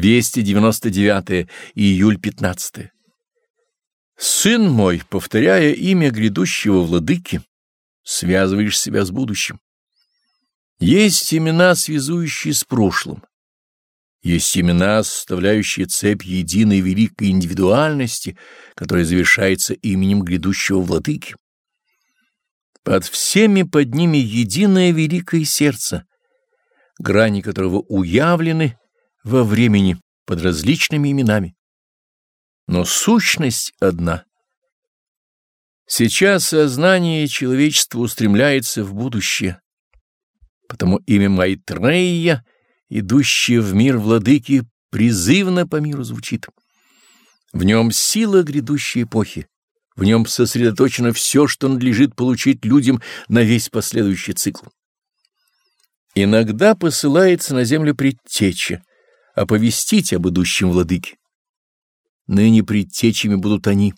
299 июль 15. Сын мой, повторяя имя грядущего владыки, связываешь себя с будущим. Есть имена, связующие с прошлым. Есть имена, составляющие цепь единой великой индивидуальности, которая завершается именем грядущего владыки. Под всеми под ними единое великое сердце, грани которого уявлены во времени под различными именами. Но сущность одна. Сейчас сознание человечества устремляется в будущее, потому имя Майтрея, идущее в мир владыки, призывно по миру звучит. В нем сила грядущей эпохи, в нем сосредоточено все, что надлежит получить людям на весь последующий цикл. Иногда посылается на землю предтеча, оповестить об идущем владыке. Ныне предтечами будут они,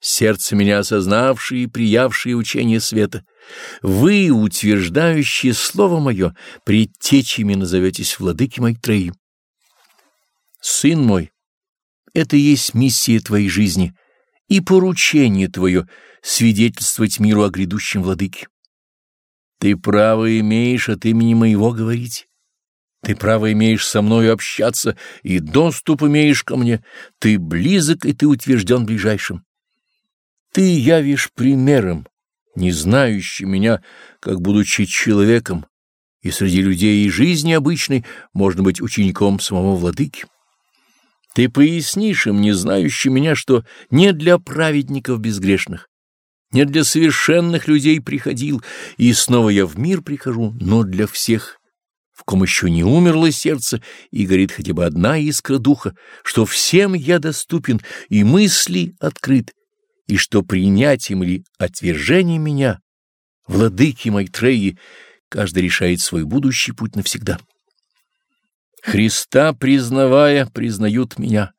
сердце меня осознавшие и приявшие учение света. Вы, утверждающие слово мое, предтечами назоветесь владыки Майтреи. Сын мой, это есть миссия твоей жизни и поручение твое свидетельствовать миру о грядущем владыке. Ты право имеешь от имени моего говорить. Ты право имеешь со мною общаться, и доступ имеешь ко мне. Ты близок, и ты утвержден ближайшим. Ты явишь примером, не знающим меня, как будучи человеком, и среди людей и жизни обычной можно быть учеником самого владыки. Ты пояснишь им, не знающим меня, что не для праведников безгрешных, не для совершенных людей приходил, и снова я в мир прихожу, но для всех в ком еще не умерло сердце и горит хотя бы одна искра духа, что всем я доступен и мысли открыт, и что принятием или отвержением меня, владыки Майтреи, каждый решает свой будущий путь навсегда. Христа признавая, признают меня,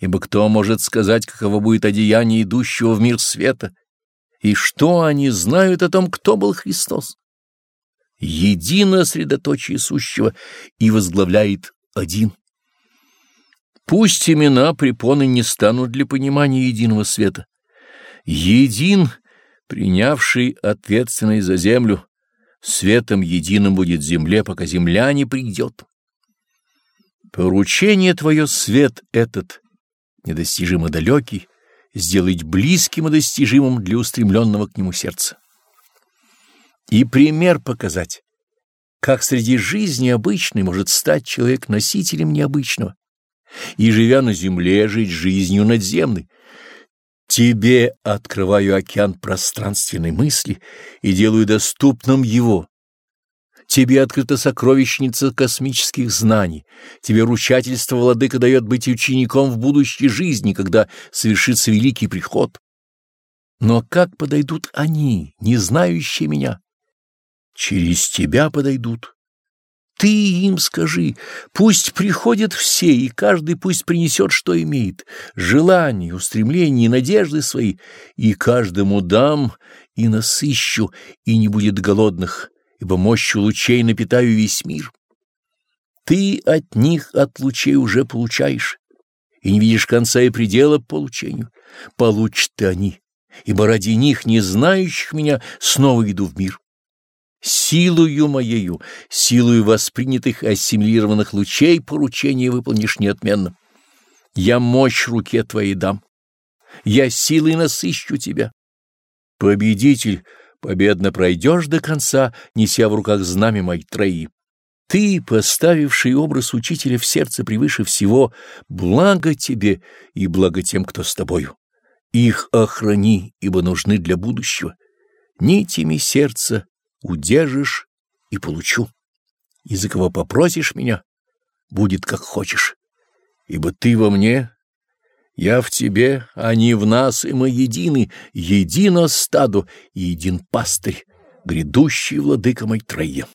ибо кто может сказать, каково будет одеяние идущего в мир света, и что они знают о том, кто был Христос? Едино средоточие сущего и возглавляет один. Пусть имена препоны не станут для понимания единого света. Един, принявший ответственность за землю, светом единым будет земле, пока земля не придет. Поручение твое свет этот, недостижимо далекий, сделать близким и достижимым для устремленного к нему сердца и пример показать, как среди жизни обычной может стать человек носителем необычного, и, живя на земле, жить жизнью надземной. Тебе открываю океан пространственной мысли и делаю доступным его. Тебе открыта сокровищница космических знаний. Тебе ручательство владыка дает быть учеником в будущей жизни, когда совершится великий приход. Но как подойдут они, не знающие меня? Через тебя подойдут. Ты им скажи, пусть приходят все, и каждый пусть принесет, что имеет, желания, устремления и надежды свои, и каждому дам, и насыщу, и не будет голодных, ибо мощью лучей напитаю весь мир. Ты от них, от лучей уже получаешь, и не видишь конца и предела получению. Получат они, ибо ради них, не знающих меня, снова иду в мир. Силою моею, силою воспринятых и ассимилированных лучей поручение выполнишь неотменно. Я мощь руке твоей дам. Я силой насыщу тебя. Победитель, победно пройдешь до конца, неся в руках знамя моей трои. Ты, поставивший образ учителя в сердце превыше всего, благо тебе и благо тем, кто с тобою. Их охрани, ибо нужны для будущего. Нитями сердца удержишь и получу. И за кого попросишь меня, будет как хочешь. Ибо ты во мне, я в тебе, они в нас, и мы едины, едино стаду и един пастырь, грядущий владыка Майтрея.